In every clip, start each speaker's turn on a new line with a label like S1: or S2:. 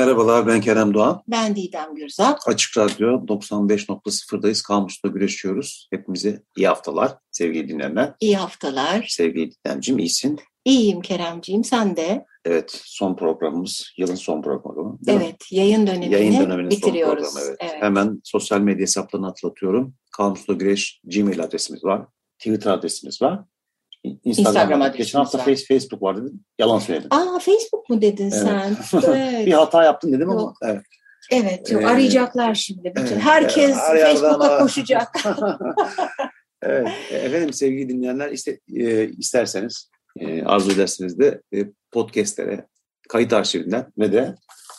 S1: Merhabalar ben Kerem Doğan.
S2: Ben Didem Gürzap.
S1: Açık Radyo 95.0'dayız. Kamus'ta güreşiyoruz. Hepimize iyi haftalar sevgili dinleyenler.
S2: İyi haftalar.
S1: Sevgili Didemciğim iyisin.
S2: İyiyim Keremciğim sen de.
S1: Evet son programımız yılın son programı.
S2: Evet mi? yayın dönemini yayın döneminin bitiriyoruz. Son programı,
S1: evet. evet. Hemen sosyal medya hesaplarını hatırlatıyorum. Kamus'ta güreş Gmail adresimiz var. Twitter adresimiz var.
S2: Instagram, Instagram
S1: Geçen hafta var. Facebook var dedin. Yalan söyledin.
S2: Aa Facebook mu dedin
S1: evet.
S2: sen?
S1: evet. bir hata yaptın dedim Yok. ama. Evet.
S2: Evet, yok, ee, arayacaklar şimdi. Bütün. Evet, Herkes Facebook'a koşacak.
S1: evet, efendim sevgili dinleyenler iste, e, isterseniz, e, arzu ederseniz de e, podcastlere, kayıt arşivinden ve de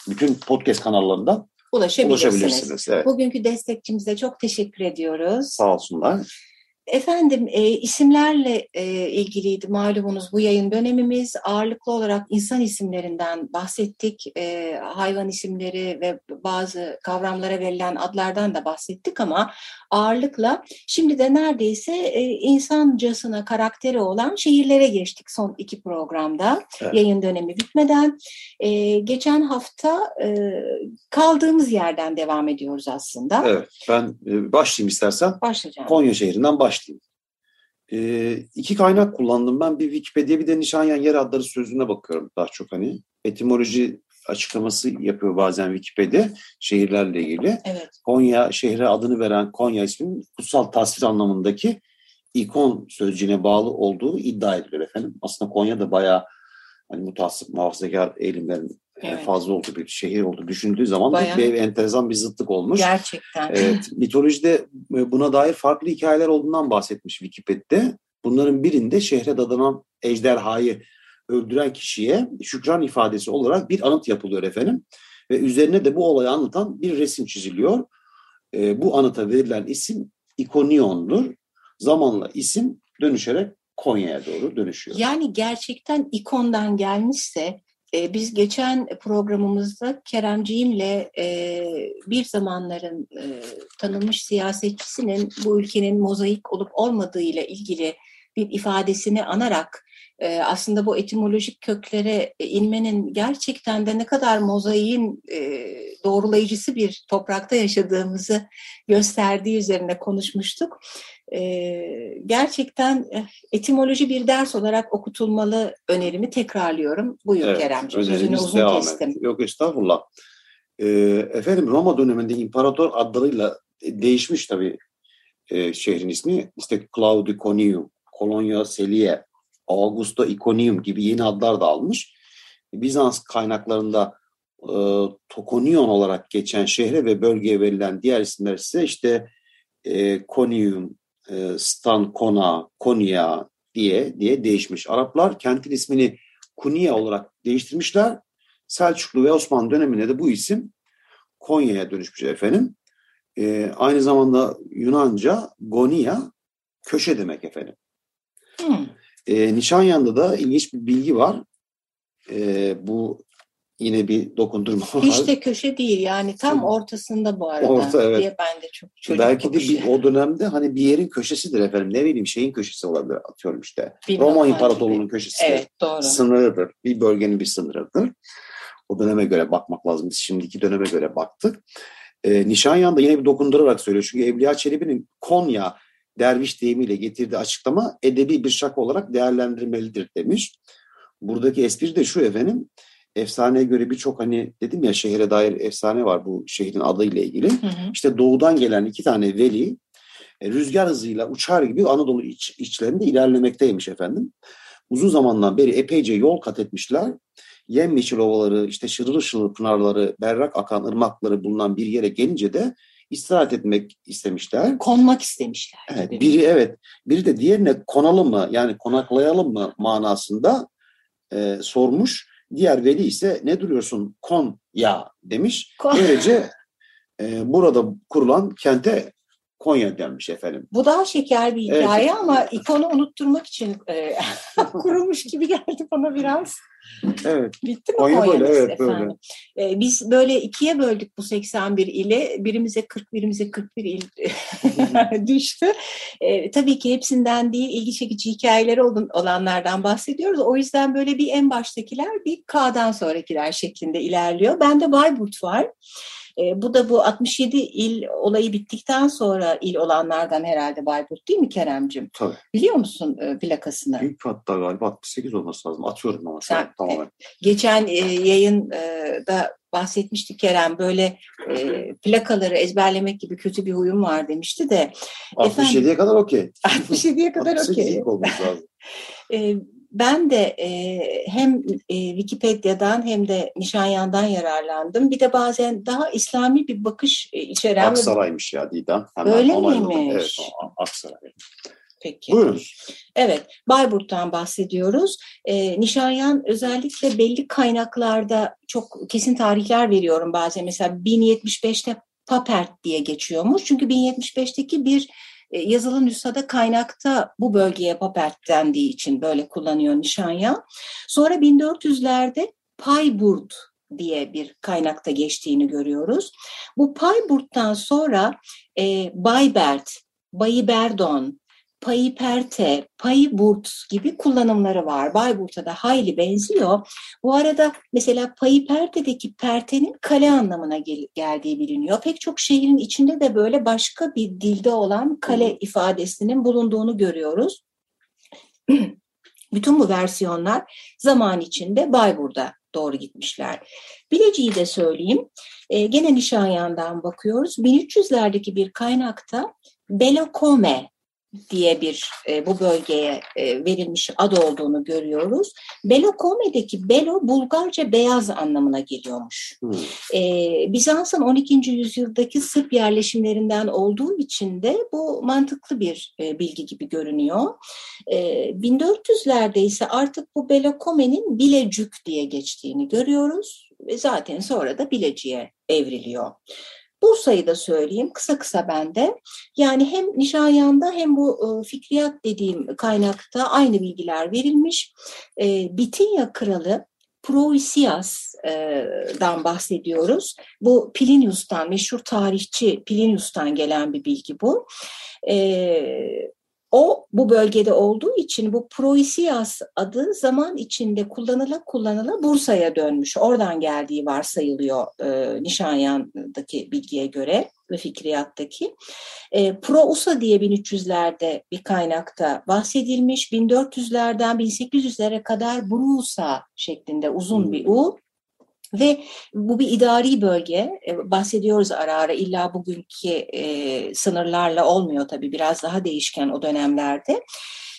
S1: bütün podcast kanallarından
S2: ulaşabilirsiniz.
S1: ulaşabilirsiniz evet.
S2: Bugünkü destekçimize çok teşekkür ediyoruz.
S1: Sağ olsunlar.
S2: Efendim e, isimlerle e, ilgiliydi malumunuz bu yayın dönemimiz. Ağırlıklı olarak insan isimlerinden bahsettik. E, hayvan isimleri ve bazı kavramlara verilen adlardan da bahsettik ama ağırlıkla şimdi de neredeyse e, insancasına karakteri olan şehirlere geçtik son iki programda evet. yayın dönemi bitmeden. E, geçen hafta e, kaldığımız yerden devam ediyoruz aslında.
S1: Evet ben e, başlayayım istersen.
S2: Başlayacağım.
S1: Konya şehrinden başlayayım başlayayım. E, iki kaynak kullandım ben. Bir Wikipedia bir de Nişanyan yer adları sözlüğüne bakıyorum daha çok hani. Etimoloji açıklaması yapıyor bazen Wikipedia şehirlerle ilgili.
S2: Evet.
S1: Konya şehre adını veren Konya isminin kutsal tasvir anlamındaki ikon sözcüğüne bağlı olduğu iddia ediliyor efendim. Aslında Konya da bayağı hani mutassıp muhafazakar eğilimlerin evet. fazla olduğu bir şehir oldu düşündüğü zaman Bayağı. bir enteresan bir zıtlık olmuş.
S2: Gerçekten.
S1: Evet, mitolojide e, buna dair farklı hikayeler olduğundan bahsetmiş Wikipedia'da. Bunların birinde şehre dadanan ejderhayı öldüren kişiye şükran ifadesi olarak bir anıt yapılıyor efendim. Ve üzerine de bu olayı anlatan bir resim çiziliyor. E, bu anıta verilen isim İkonion'dur. Zamanla isim dönüşerek Konya'ya doğru dönüşüyor.
S2: Yani gerçekten ikondan gelmişse e, biz geçen programımızda Keremciğimle e, bir zamanların e, tanınmış siyasetçisinin bu ülkenin mozaik olup olmadığı ile ilgili bir ifadesini anarak e, aslında bu etimolojik köklere inmenin gerçekten de ne kadar mozaiğin doğrulayıcısı bir toprakta yaşadığımızı gösterdiği üzerine konuşmuştuk. Gerçekten etimoloji bir ders olarak okutulmalı önerimi tekrarlıyorum. Buyur evet, Keremciğim, sözünü uzun kestim.
S1: Yok estağfurullah. efendim Roma döneminde imparator adlarıyla değişmiş tabii şehrin ismi. İşte Claudiconium, Colonia Selie, Augusta Iconium gibi yeni adlar da almış. Bizans kaynaklarında e, Tokonion olarak geçen şehre ve bölgeye verilen diğer isimler ise işte e, Konium, e, Stan Kona, Konya diye diye değişmiş. Araplar kentin ismini Kunya olarak değiştirmişler. Selçuklu ve Osmanlı döneminde de bu isim Konya'ya dönüşmüş efendim. E, aynı zamanda Yunanca Gonia köşe demek efendim. Hmm. E, Nişanyan'da da ilginç bir bilgi var. E, bu yine bir dokundurma var.
S2: Hiç de köşe değil yani tam ortasında bu arada Orta, evet. diye ben de çok çocuk
S1: Belki de bir, o dönemde hani bir yerin köşesidir efendim ne bileyim şeyin köşesi olabilir atıyorum işte. Bir Roma İmparatorluğu'nun köşesi
S2: evet, doğru.
S1: sınırıdır. Bir bölgenin bir sınırıdır. O döneme göre bakmak lazım. Biz şimdiki döneme göre baktık. E, Nişanyan'da yine bir dokundurarak söylüyor. Çünkü Evliya Çelebi'nin Konya derviş deyimiyle getirdiği açıklama edebi bir şaka olarak değerlendirmelidir demiş. Buradaki espri de şu efendim, efsaneye göre birçok hani dedim ya şehre dair efsane var bu şehrin adıyla ilgili.
S2: Hı hı.
S1: İşte doğudan gelen iki tane veli e, rüzgar hızıyla uçar gibi Anadolu iç, içlerinde ilerlemekteymiş efendim. Uzun zamandan beri epeyce yol kat etmişler. Yemyeşil ovaları, işte şırıl şırıl pınarları, berrak akan ırmakları bulunan bir yere gelince de istirahat etmek istemişler.
S2: Konmak istemişler.
S1: Evet, biri evet, biri de diğerine konalım mı yani konaklayalım mı manasında e, sormuş. Diğer veli ise ne duruyorsun? Kon ya. demiş.
S2: Kon-
S1: Böylece e, burada kurulan kente Konya denmiş efendim.
S2: Bu daha şeker bir
S1: Evet.
S2: hikaye ama ikonu unutturmak için e, kurulmuş gibi geldi bana biraz.
S1: Evet,
S2: Bitti mi
S1: Konya böyle, evet,
S2: efendim? E, biz böyle ikiye böldük bu 81 ile. Birimize 40, birimize 41 il düştü. E, tabii ki hepsinden değil, ilgi çekici hikayeleri olan, olanlardan bahsediyoruz. O yüzden böyle bir en baştakiler bir K'dan sonrakiler şeklinde ilerliyor. Bende Bayburt var. E, bu da bu 67 il olayı bittikten sonra il olanlardan herhalde Bayburt değil mi Keremcim?
S1: tabii.
S2: Biliyor musun e, plakasını?
S1: Büyük hatta galiba 68 olması lazım. Atıyorum ama şu an tamamen.
S2: Geçen e, yayında bahsetmiştik Kerem böyle e, plakaları ezberlemek gibi kötü bir huyum var demişti de
S1: 67'ye kadar okey.
S2: 67'ye kadar
S1: 68
S2: okey.
S1: ilk olması lazım.
S2: E, ben de e, hem e, Wikipedia'dan hem de Nişanyan'dan yararlandım. Bir de bazen daha İslami bir bakış e, içeren...
S1: Aksaray'mış ya Didem. Hemen
S2: Öyle
S1: onayladım.
S2: miymiş?
S1: Evet, Aksaray.
S2: Peki.
S1: Buyurun.
S2: Evet, Bayburt'tan bahsediyoruz. E, Nişanyan özellikle belli kaynaklarda çok kesin tarihler veriyorum bazen. Mesela 1075'te Papert diye geçiyormuş. Çünkü 1075'teki bir yazılı nüshada kaynakta bu bölgeye Papert dendiği için böyle kullanıyor Nişanyan. Sonra 1400'lerde Payburt diye bir kaynakta geçtiğini görüyoruz. Bu Payburt'tan sonra e, Baybert, Bayiberdon, Payiperte, Payiburt gibi kullanımları var. Bayburt'a da hayli benziyor. Bu arada mesela Payiperte'deki pertenin kale anlamına gel- geldiği biliniyor. Pek çok şehrin içinde de böyle başka bir dilde olan kale ifadesinin bulunduğunu görüyoruz. Bütün bu versiyonlar zaman içinde Bayburt'a doğru gitmişler. Bilecik'i de söyleyeyim. E, gene Nişanyan'dan bakıyoruz. 1300'lerdeki bir kaynakta Belokome diye bir e, bu bölgeye e, verilmiş ad olduğunu görüyoruz. Belokome'deki Belo Bulgarca beyaz anlamına geliyormuş.
S1: Hmm.
S2: Ee, Bizans'ın 12. yüzyıldaki Sırp yerleşimlerinden olduğu için de bu mantıklı bir e, bilgi gibi görünüyor. Ee, 1400'lerde ise artık bu Belokome'nin Bilecük diye geçtiğini görüyoruz ve zaten sonra da Bilecik'e evriliyor. Bursa'yı da söyleyeyim kısa kısa bende. Yani hem Nişanyan'da hem bu e, fikriyat dediğim kaynakta aynı bilgiler verilmiş. E, Bitinya kralı Proisias'dan bahsediyoruz. Bu Plinius'tan, meşhur tarihçi Plinius'tan gelen bir bilgi bu. O bu bölgede olduğu için bu Proisias adı zaman içinde kullanıla kullanıla Bursa'ya dönmüş. Oradan geldiği varsayılıyor e, Nişanyan'daki bilgiye göre ve fikriyattaki. E, Prousa diye 1300'lerde bir kaynakta bahsedilmiş. 1400'lerden 1800'lere kadar Brusa şeklinde uzun bir U. Ve bu bir idari bölge. E, bahsediyoruz ara ara illa bugünkü e, sınırlarla olmuyor tabii biraz daha değişken o dönemlerde.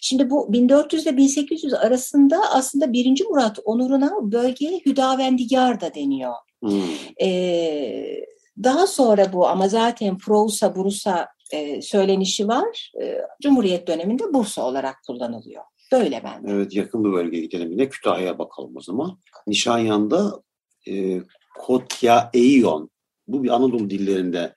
S2: Şimdi bu 1400 ile 1800 arasında aslında 1. Murat onuruna bölgeye Hüdavendigar da deniyor.
S1: Hmm.
S2: Ee, daha sonra bu ama zaten Prousa, Bursa e, söylenişi var. E, Cumhuriyet döneminde Bursa olarak kullanılıyor. Böyle bende.
S1: Evet yakın bir bölgeye gidelim yine. Kütahya'ya bakalım o zaman. Nişanyan'da e, Kotya Eion. Bu bir Anadolu dillerinde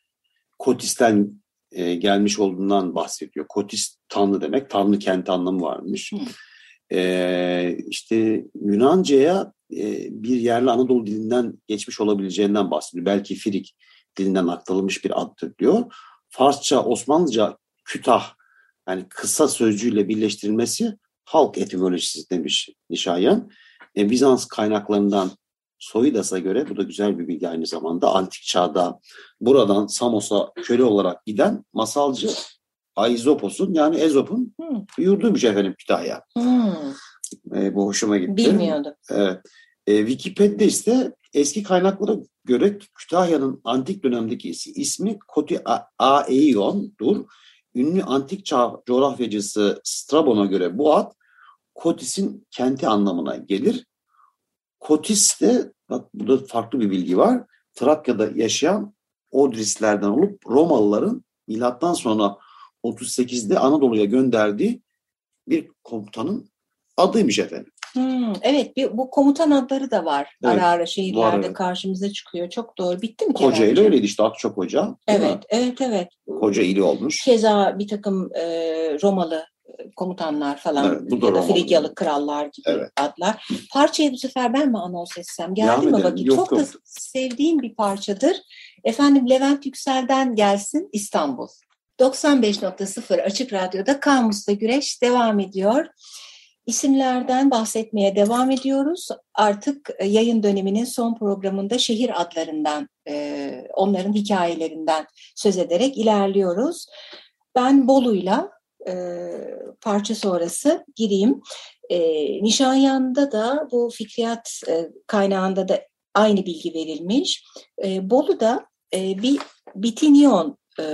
S1: Kotis'ten e, gelmiş olduğundan bahsediyor. Kotis tanrı demek. Tanrı kent anlamı varmış.
S2: Hı.
S1: E, işte Yunanca'ya e, bir yerli Anadolu dilinden geçmiş olabileceğinden bahsediyor. Belki Firik dilinden aktarılmış bir addır diyor. Farsça, Osmanlıca kütah yani kısa sözcüğüyle birleştirilmesi halk etimolojisi demiş Nişayan. E, Bizans kaynaklarından Soyidas'a göre bu da güzel bir bilgi aynı zamanda antik çağda buradan Samos'a köle olarak giden masalcı Aizopos'un yani Ezop'un
S2: Hmm.
S1: yurduymuş efendim Kütahya.
S2: Hmm,
S1: E, bu hoşuma gitti.
S2: bilmiyordum.
S1: Evet. E, Wikipedia ise eski kaynaklara göre Kütahya'nın antik dönemdeki ismi Koti Aeion'dur. Ünlü antik çağ coğrafyacısı Strabon'a göre bu ad Kotis'in kenti anlamına gelir. Kotis de, bak burada farklı bir bilgi var. Trakya'da yaşayan Odrislerden olup Romalıların milattan sonra 38'de Anadolu'ya gönderdiği bir komutanın adıymış efendim.
S2: Hmm, evet bir, bu komutan adları da var. Evet, ara ara şehirlerde var, evet. karşımıza çıkıyor. Çok doğru. Bitti mi
S1: Kocaeli öyleydi işte Akçok Hoca.
S2: Evet, evet, evet.
S1: Koca ili olmuş.
S2: Keza bir takım e, Romalı komutanlar falan evet, bu da ya da Frigyalı krallar gibi evet. adlar. Parçayı bu sefer ben mi anons etsem? Geldi mi vakit? Yok, Çok yok. da sevdiğim bir parçadır. Efendim Levent Yüksel'den gelsin İstanbul. 95.0 Açık Radyo'da Kamus'ta Güreş devam ediyor. İsimlerden bahsetmeye devam ediyoruz. Artık e, yayın döneminin son programında şehir adlarından, e, onların hikayelerinden söz ederek ilerliyoruz. Ben Bolu'yla e, parça sonrası gireyim. Nişanyan'da da bu fikriyat kaynağında da aynı bilgi verilmiş. Bolu'da bir bitinyon e,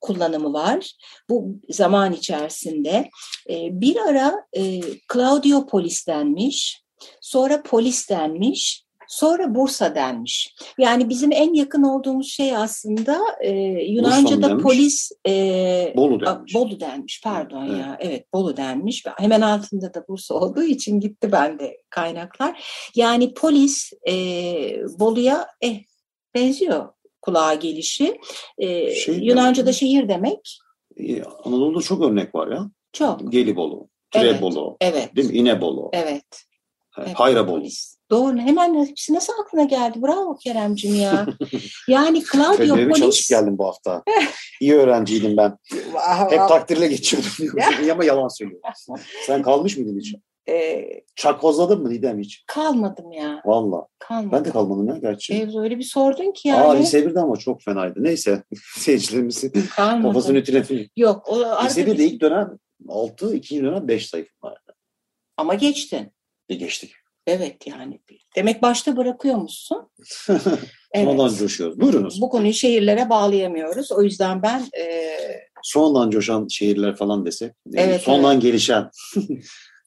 S2: kullanımı var. Bu zaman içerisinde e, bir ara e, Claudio Polis denmiş, sonra polis denmiş, sonra Bursa denmiş. Yani bizim en yakın olduğumuz şey aslında e, Yunanca'da polis e,
S1: Bolu denmiş.
S2: Bolu denmiş pardon evet. ya evet Bolu denmiş. Hemen altında da Bursa olduğu için gitti bende kaynaklar. Yani polis e, Bolu'ya eh, benziyor kulağa gelişi. Ee, şey, Yunanca'da yani, şehir demek.
S1: E, Anadolu'da çok örnek var ya.
S2: Çok.
S1: Gelibolu, Tirebolu,
S2: evet, evet.
S1: değil mi? İnebolu.
S2: Evet.
S1: evet. Hayrabolu.
S2: Doğru. Hemen hepsi nasıl aklına geldi? Bravo Keremcim ya. yani Claudio Polis.
S1: çalışıp geldim bu hafta. İyi öğrenciydim ben. Hep takdirle geçiyordum. Ama yalan söylüyorum. Sen kalmış mıydın hiç? E, Çakozladın mı Didem hiç?
S2: Kalmadım ya.
S1: Valla. Ben de kalmadım ya gerçi.
S2: E, öyle bir sordun ki yani.
S1: Aa lise 1'de ama çok fenaydı. Neyse seyircilerimizin kafasını ütületin.
S2: Yok. O,
S1: lise 1'de ilk dönem 6, ikinci dönem 5 sayfam vardı.
S2: Ama geçtin.
S1: E geçtik.
S2: Evet yani. Demek başta bırakıyor musun?
S1: evet. Sonradan coşuyoruz. Buyurunuz.
S2: Bu konuyu şehirlere bağlayamıyoruz. O yüzden ben... E...
S1: Sonradan coşan şehirler falan desek. Evet, sonradan evet. gelişen.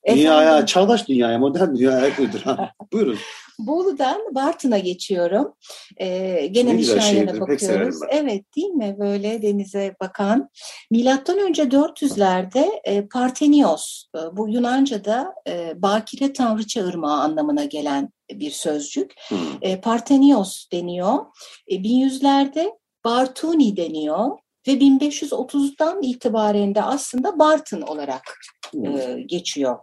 S1: Dünyaya, çağdaş dünyaya, modern dünyaya uyduran. Buyurun.
S2: Bolu'dan Bartın'a geçiyorum. Ee, gene Nişanyan'a bakıyoruz. Evet değil mi? Böyle denize bakan. Milattan önce 400'lerde e, Partenios, e, bu Yunanca'da e, Bakire Tanrıça Irmağı anlamına gelen bir sözcük. Hmm. E, Partenios deniyor. E, 1100'lerde Bartuni deniyor ve 1530'dan itibaren de aslında Bartın olarak e, geçiyor.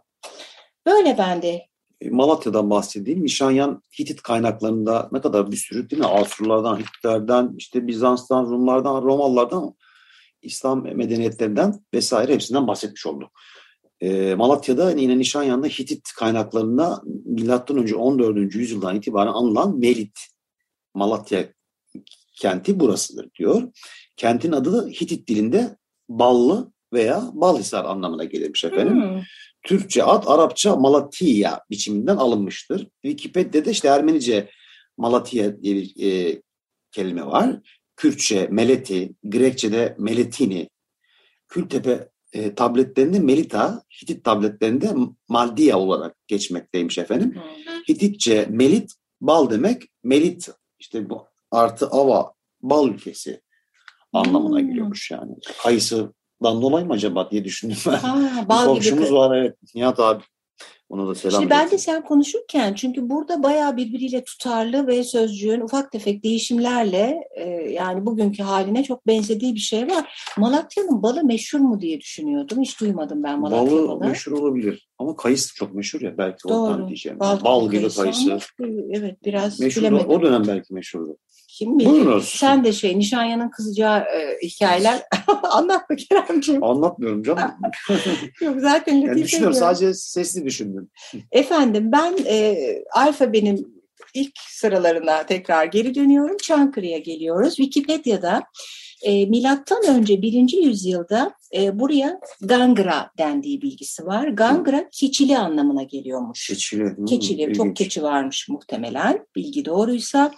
S2: Böyle bende.
S1: E, Malatya'dan bahsedeyim. Nişanyan Hitit kaynaklarında ne kadar bir sürü değil mi? Asurlardan, Hititlerden, işte Bizans'tan, Rumlardan, Romalılardan, İslam medeniyetlerinden vesaire hepsinden bahsetmiş oldu. E, Malatya'da yine Nişanyan'da Hitit kaynaklarında milattan önce 14. yüzyıldan itibaren anılan Melit, Malatya kenti burasıdır diyor. Kentin adı da Hitit dilinde Ballı veya Balhisar anlamına gelirmiş efendim. Hmm. Türkçe ad Arapça Malatya biçiminden alınmıştır. Wikipedia'da işte Ermenice Malatya diye bir e, kelime var. Kürtçe Meleti, Grekçe'de Meletini, Kültepe e, tabletlerinde Melita, Hitit tabletlerinde Maldiya olarak geçmekteymiş efendim. Hmm. Hititçe Melit, bal demek. Melit işte bu artı ava, bal ülkesi anlamına hmm. geliyormuş yani. Kayısı Dan dolayı mı acaba diye düşündüm ben. Ha, bal komşumuz gibi. var evet. Nihat abi. Ona da selam
S2: Şimdi ben de sen konuşurken çünkü burada bayağı birbiriyle tutarlı ve sözcüğün ufak tefek değişimlerle e, yani bugünkü haline çok benzediği bir şey var. Malatya'nın balı meşhur mu diye düşünüyordum. Hiç duymadım ben Malatya balı.
S1: Balı meşhur olabilir. Ama kayısı çok meşhur ya belki Doğru. ondan diyeceğim. Bal, Bal gibi kayısı. kayısı.
S2: Evet biraz
S1: meşhur, bilemedim. O dönem belki meşhurdu.
S2: Kim bilir? Buyurunuz. Sen de şey Nişanyan'ın kızacağı e, hikayeler anlat mı Keremciğim?
S1: Anlatmıyorum canım.
S2: Yok zaten
S1: yani düşünüyorum sadece sesli düşündüm.
S2: Efendim ben e, alfabenin ilk sıralarına tekrar geri dönüyorum. Çankırı'ya geliyoruz. Wikipedia'da E, milattan önce birinci yüzyılda e, buraya Gangra dendiği bilgisi var. Gangra keçili anlamına geliyormuş.
S1: Keçili. Hmm,
S2: Keçili,
S1: ilginç.
S2: çok keçi varmış muhtemelen bilgi doğruysa.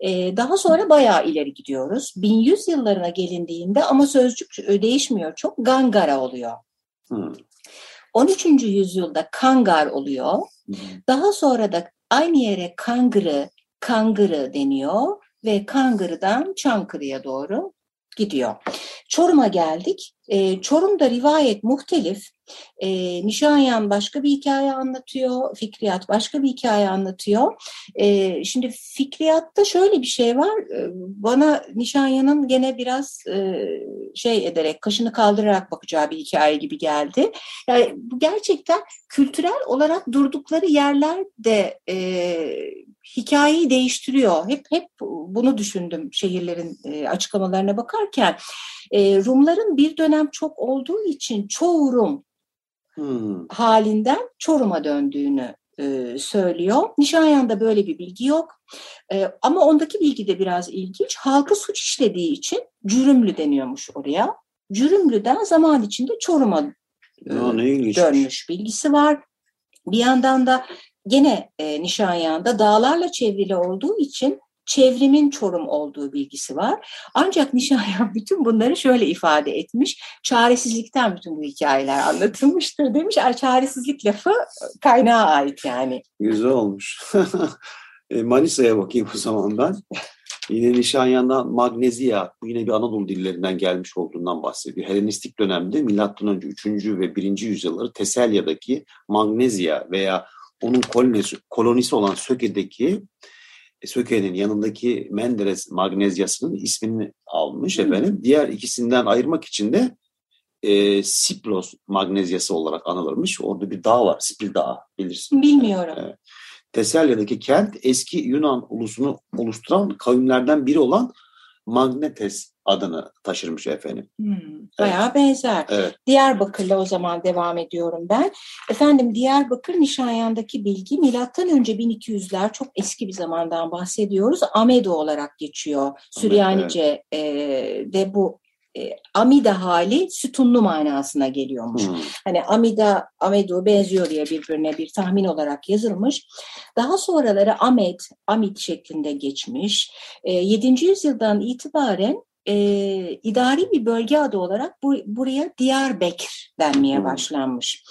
S2: E, daha sonra bayağı ileri gidiyoruz. 1100 yıllarına gelindiğinde ama sözcük değişmiyor çok. Gangara oluyor.
S1: Hmm.
S2: 13. yüzyılda Kangar oluyor.
S1: Hmm.
S2: Daha sonra da aynı yere Kangırı, Kangırı deniyor ve Kangırı'dan Çankırı'ya doğru gidiyor. Çorum'a geldik. E, Çorum'da rivayet muhtelif. E, Nişanyan başka bir hikaye anlatıyor, Fikriyat başka bir hikaye anlatıyor. E, şimdi Fikriyat'ta şöyle bir şey var. E, bana Nişanyan'ın gene biraz e, şey ederek, kaşını kaldırarak bakacağı bir hikaye gibi geldi. Yani bu gerçekten kültürel olarak durdukları yerler de e, hikayeyi değiştiriyor. Hep hep bunu düşündüm şehirlerin e, açıklamalarına bakarken. E, Rumların bir dönem çok olduğu için çoğu Rum
S1: Hmm.
S2: halinden Çorum'a döndüğünü e, söylüyor. Nişanyan'da böyle bir bilgi yok. E, ama ondaki bilgi de biraz ilginç. Halkı suç işlediği için Cürümlü deniyormuş oraya. Cürümlü'den zaman içinde Çorum'a e, dönmüş bilgisi var. Bir yandan da gene e, Nişanyan'da dağlarla çevrili olduğu için çevrimin Çorum olduğu bilgisi var. Ancak Nişanyan bütün bunları şöyle ifade etmiş. Çaresizlikten bütün bu hikayeler anlatılmıştır demiş. Çaresizlik lafı kaynağa ait yani.
S1: Güzel olmuş. E, Manisa'ya bakayım o zaman ben. Yine Nişanyan'dan Magnezya, bu yine bir Anadolu dillerinden gelmiş olduğundan bahsediyor. Helenistik dönemde önce 3. ve 1. yüzyılları Teselya'daki Magnezya veya onun kolonisi, kolonisi olan Söke'deki e, Söke'nin yanındaki Menderes Magnezyası'nın ismini almış
S2: Hmm.
S1: efendim. Diğer ikisinden ayırmak için de e, Sipros Magnezyası olarak anılırmış. Orada bir dağ var, Spil Dağı bilirsin.
S2: Bilmiyorum.
S1: Evet. Teselya'daki kent eski Yunan ulusunu oluşturan kavimlerden biri olan Magnetes adını taşırmış efendim.
S2: Hmm, bayağı benzer.
S1: Evet.
S2: Diyarbakır'la o zaman devam ediyorum ben. Efendim Diyarbakır Nişanyan'daki bilgi milattan önce 1200'ler çok eski bir zamandan bahsediyoruz. Amedo olarak geçiyor. Süryanice e, de bu e, Amida hali sütunlu manasına geliyormuş.
S1: Hmm.
S2: Hani Amida, Amedu benziyor diye birbirine bir tahmin olarak yazılmış. Daha sonraları Ahmet, Amit şeklinde geçmiş. E, 7. yüzyıldan itibaren e, idari bir bölge adı olarak bu, buraya Diyarbekir denmeye başlanmış.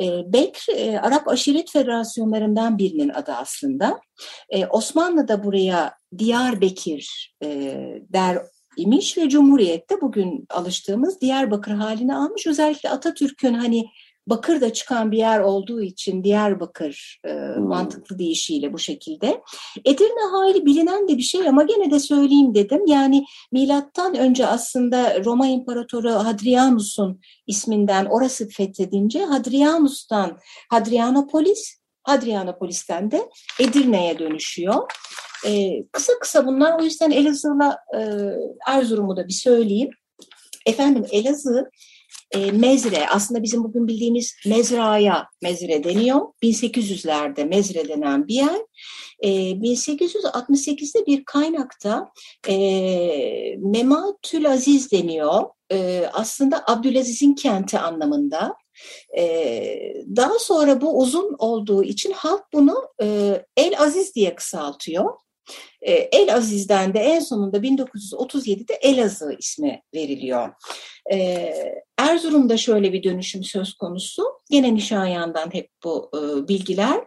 S2: E, Bekr, e, Arap aşiret federasyonlarından birinin adı aslında. E, Osmanlı da buraya Diyarbekir e, der imiş ve Cumhuriyet'te bugün alıştığımız Diyarbakır halini almış. Özellikle Atatürk'ün hani Bakır'da çıkan bir yer olduğu için Diyarbakır e,
S1: Hmm.
S2: mantıklı deyişiyle bu şekilde. Edirne hali bilinen de bir şey ama gene de söyleyeyim dedim. Yani milattan önce aslında Roma İmparatoru Hadrianus'un isminden orası fethedince Hadrianus'tan Hadrianopolis, Hadrianopolis'ten de Edirne'ye dönüşüyor. Ee, kısa kısa bunlar o yüzden Elazığ'la e, Erzurum'u da bir söyleyeyim. Efendim Elazığ e, Mezre aslında bizim bugün bildiğimiz Mezra'ya Mezre deniyor. 1800'lerde Mezre denen bir yer. E, 1868'de bir kaynakta e, Mematül Aziz deniyor. E, aslında Abdülaziz'in kenti anlamında. E, daha sonra bu uzun olduğu için halk bunu e, El Aziz diye kısaltıyor. E, El Aziz'den de en sonunda 1937'de Elazığ ismi veriliyor. E, Erzurum'da şöyle bir dönüşüm söz konusu. Gene Nişanyan'dan hep bu e, bilgiler.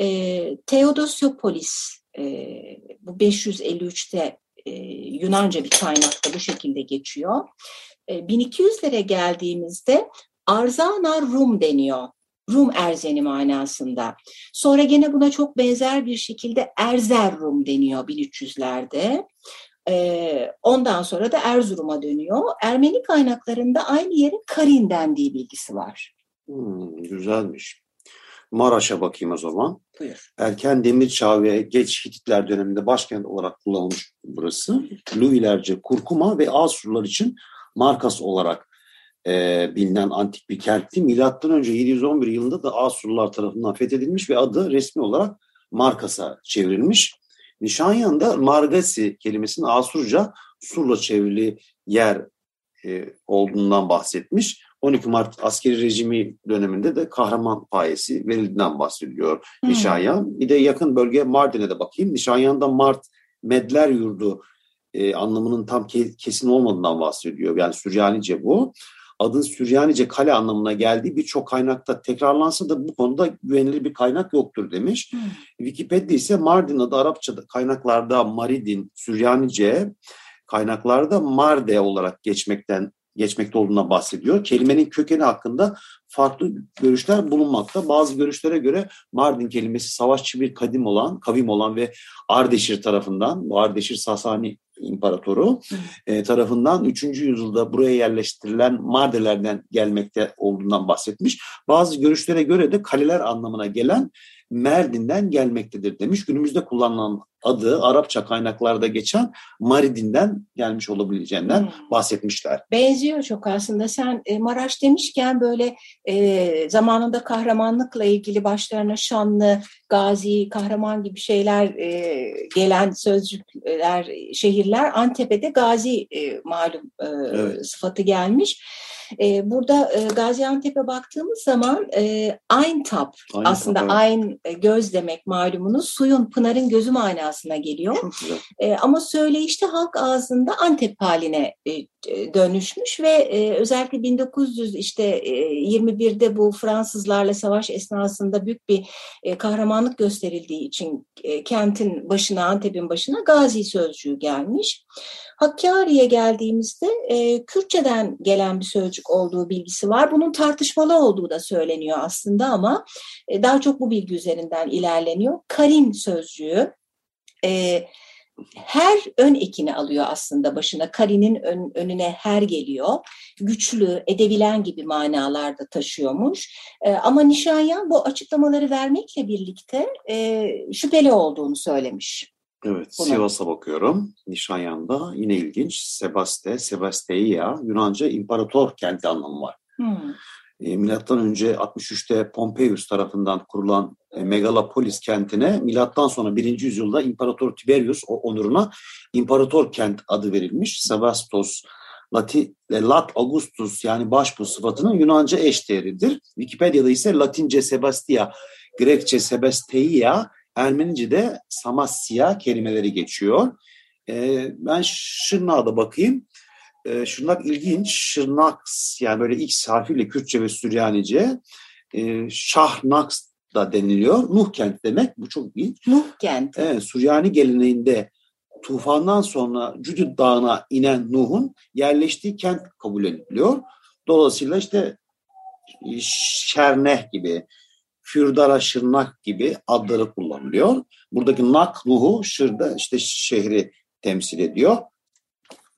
S2: E, Theodosyopolis e, bu 553'te e, Yunanca bir kaynakta bu şekilde geçiyor. E, 1200'lere geldiğimizde Arzana Rum deniyor. Rum erzeni manasında. Sonra gene buna çok benzer bir şekilde Erzer Rum deniyor 1300'lerde. Ee, ondan sonra da Erzurum'a dönüyor. Ermeni kaynaklarında aynı yere Karin dendiği bilgisi var.
S1: Hmm, güzelmiş. Maraş'a bakayım o zaman.
S2: Buyur.
S1: Erken Demir Çağı ve geç Hititler döneminde başkent olarak kullanılmış burası. Luilerce, Kurkuma ve Asurlar için Markas olarak e, bilinen antik bir kentti. Milattan önce 711 yılında da Asurlar tarafından fethedilmiş ve adı resmi olarak Markas'a çevrilmiş. Nişanyan'da Margasi kelimesinin Asurca Sur'la çevrili yer e, olduğundan bahsetmiş. 12 Mart askeri rejimi döneminde de kahraman payesi verildiğinden bahsediyor hmm. Nişanyan. Bir de yakın bölge Mardin'e de bakayım. Nişanyan'da Mart Medler Yurdu e, anlamının tam ke- kesin olmadığından bahsediyor. Yani Süryanice bu. Adın Süryanice kale anlamına geldiği birçok kaynakta tekrarlansa da bu konuda güvenilir bir kaynak yoktur demiş. Hmm. Wikipedia ise Mardin adı Arapça kaynaklarda Maridin, Süryanice, kaynaklarda Marde olarak geçmekten geçmekte olduğundan bahsediyor. Kelimenin kökeni hakkında farklı görüşler bulunmakta. Bazı görüşlere göre Mardin kelimesi savaşçı bir kadim olan, kavim olan ve Ardeşir tarafından, bu Ardeşir Sasani İmparatoru e, tarafından 3. yüzyılda buraya yerleştirilen Mardelerden gelmekte olduğundan bahsetmiş. Bazı görüşlere göre de kaleler anlamına gelen Merdin'den gelmektedir demiş. Günümüzde kullanılan adı Arapça kaynaklarda geçen Maridin'den gelmiş olabileceğinden hmm. bahsetmişler.
S2: Benziyor çok aslında. Sen e, Maraş demişken böyle e, zamanında kahramanlıkla ilgili başlarına şanlı, gazi, kahraman gibi şeyler e, gelen sözcükler, şehirler Antep'e de gazi e, malum e, evet. sıfatı gelmiş. E, burada e, Gaziantep'e baktığımız zaman e, Ayntap aslında evet. Ayn e, göz demek malumunuz. Suyun, Pınar'ın gözü manasına geliyor. E, ama söyleyişte halk ağzında Antep haline e, e dönüşmüş ve e, özellikle 1900 işte e, 21'de bu Fransızlarla savaş esnasında büyük bir e, kahramanlık gösterildiği için e, kentin başına Antep'in başına Gazi sözcüğü gelmiş. Hakkari'ye geldiğimizde e, Kürtçeden gelen bir sözcük olduğu bilgisi var. Bunun tartışmalı olduğu da söyleniyor aslında ama e, daha çok bu bilgi üzerinden ilerleniyor. Karin sözcüğü e, her ön ekini alıyor aslında başına. Karinin ön, önüne her geliyor. Güçlü, edebilen gibi manalarda taşıyormuş. E, ama Nişanyan bu açıklamaları vermekle birlikte e, şüpheli olduğunu söylemiş.
S1: Evet. Sivas'a bakıyorum. Nişanyan'da yine ilginç. Sebaste, Sebasteia, Yunanca imparator kenti anlamı var. Hmm. E, milattan önce 63'te Pompeius tarafından kurulan e, Megalopolis kentine milattan sonra 1. yüzyılda İmparator Tiberius onuruna imparator kent adı verilmiş. Sebastos Lati, e, Lat Augustus yani başbu sıfatının Yunanca eş değeridir. Wikipedia'da ise Latince Sebastia, Grekçe Sebasteia, Ermenice'de Samasya kelimeleri geçiyor. E, ben Şırnak'a da bakayım. E, Şırnak ilginç. Şırnaks yani böyle X harfiyle Kürtçe ve Süryanice. E, Şahnaks da deniliyor. Nuh kent demek. Bu çok ilginç.
S2: Nuh kent.
S1: Evet, Süryani geleneğinde tufandan sonra Cüdüt Dağı'na inen Nuh'un yerleştiği kent kabul ediliyor. Dolayısıyla işte Şerneh gibi, Fürdara Şırnak gibi adları kullanılıyor. Buradaki Nak Nuh'u Şır'da işte şehri temsil ediyor.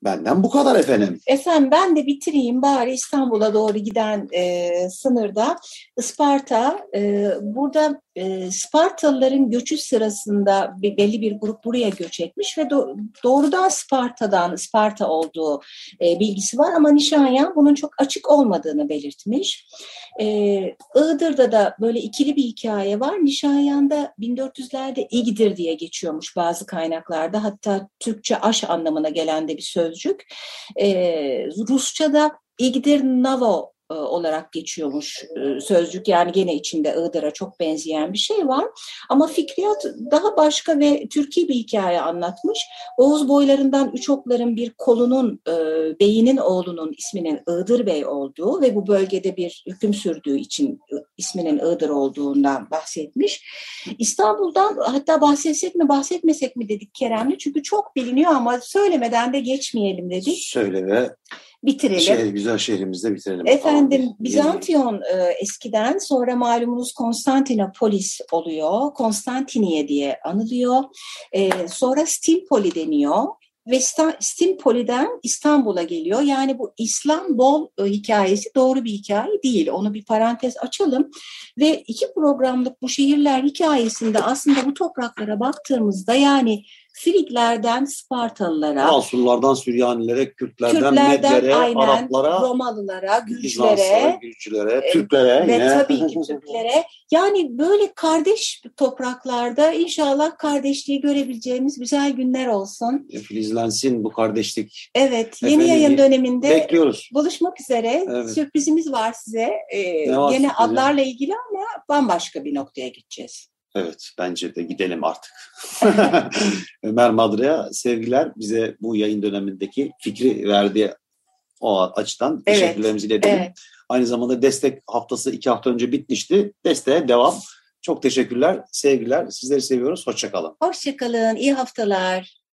S1: Benden bu kadar efendim.
S2: Efendim ben de bitireyim bari İstanbul'a doğru giden e, sınırda Isparta. E, burada e, Spartalıların göçü sırasında bir, belli bir grup buraya göç etmiş ve do, doğrudan Sparta'dan Sparta olduğu e, bilgisi var ama Nişanyan bunun çok açık olmadığını belirtmiş. E, Iğdır'da da böyle ikili bir hikaye var. Nişanyan'da 1400'lerde İgdir diye geçiyormuş bazı kaynaklarda. Hatta Türkçe aş anlamına gelen de bir sözcük. E, Rusça'da İgdir Navo olarak geçiyormuş e, sözcük. Yani gene içinde Iğdır'a çok benzeyen bir şey var. Ama Fikriyat daha başka ve Türkiye bir hikaye anlatmış. Oğuz boylarından üç okların bir kolunun, e, beyinin oğlunun isminin Iğdır Bey olduğu ve bu bölgede bir hüküm sürdüğü için isminin Iğdır olduğundan bahsetmiş. İstanbul'dan hatta bahsetsek mi bahsetmesek mi dedik Kerem'le çünkü çok biliniyor ama söylemeden de geçmeyelim dedik.
S1: Söyle ve
S2: bitirelim.
S1: Şehir, güzel şehrimizde bitirelim.
S2: Efendim tamam. Bizantiyon e, eskiden sonra malumunuz Konstantinopolis oluyor. Konstantiniye diye anılıyor. E, sonra Stimpoli deniyor ve Stimpoli'den İstanbul'a geliyor. Yani bu İslam bol e, hikayesi doğru bir hikaye değil. Onu bir parantez açalım. Ve iki programlık bu şehirler hikayesinde aslında bu topraklara baktığımızda yani Friglerden Spartalılara,
S1: Asurlardan Süryanilere, Kürtlerden,
S2: Kürtlerden
S1: Medlere,
S2: aynen
S1: Araplara,
S2: Romalılara, Gürcülere
S1: Gürcülere,
S2: e,
S1: Türklere
S2: ve
S1: yine.
S2: tabii ki Türklere. Yani böyle kardeş topraklarda inşallah kardeşliği görebileceğimiz güzel günler olsun.
S1: filizlensin bu kardeşlik.
S2: Evet, yeni
S1: Efendim,
S2: yayın döneminde
S1: Bekliyoruz.
S2: buluşmak üzere.
S1: Evet.
S2: Sürprizimiz var size. Ee,
S1: Ne var
S2: gene
S1: sürprizi?
S2: adlarla ilgili ama bambaşka bir noktaya gideceğiz.
S1: Evet, bence de gidelim artık. Ömer Madra'ya sevgiler. Bize bu yayın dönemindeki fikri verdiği o açıdan
S2: Evet,
S1: teşekkürlerimizi iletelim.
S2: Evet.
S1: Aynı zamanda destek haftası iki hafta önce bitmişti. Desteğe devam. Çok teşekkürler, sevgiler. Sizleri seviyoruz. Hoşçakalın.
S2: Hoşçakalın, iyi haftalar.